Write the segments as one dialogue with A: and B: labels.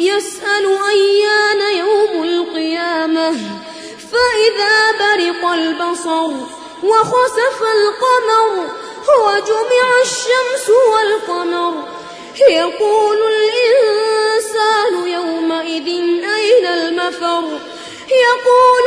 A: يسأل أيان يوم القيامة. فإذا برق البصر وخسف القمر وجمع الشمس والقمر. يقول الإنسان يومئذ أين المفر؟ يقول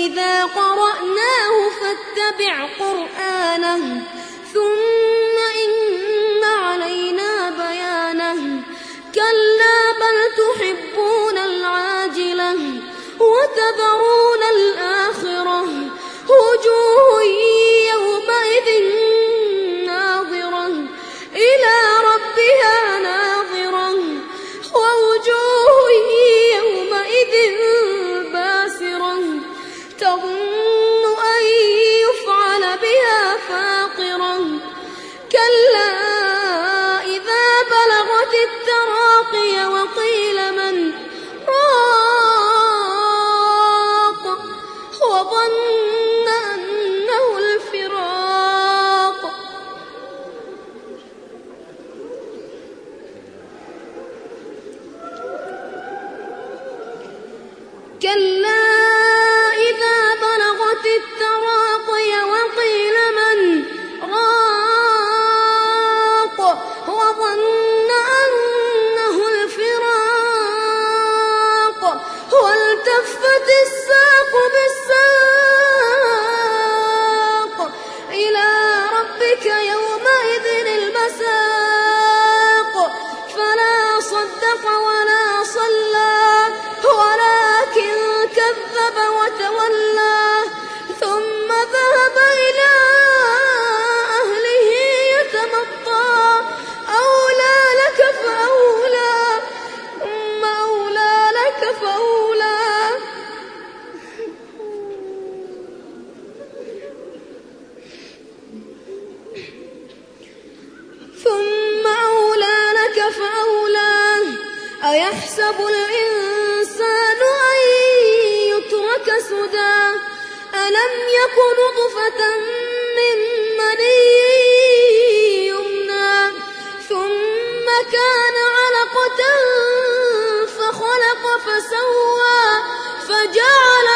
A: فإذا قرأناه فاتبع قرآنه ثم إن علينا بيانه. كلا بل تحبون العاجلة وتذرون وظن كذب وتولى ثم ذهب إلى أهله يتمطى. أولى لك فأولى ثم أولى لك فأولى. ثم أولى لك فأولى. أيحسب الإنسان يك نطفة من مني يمنى. ثم كان علقة فخلق فسوى فجعل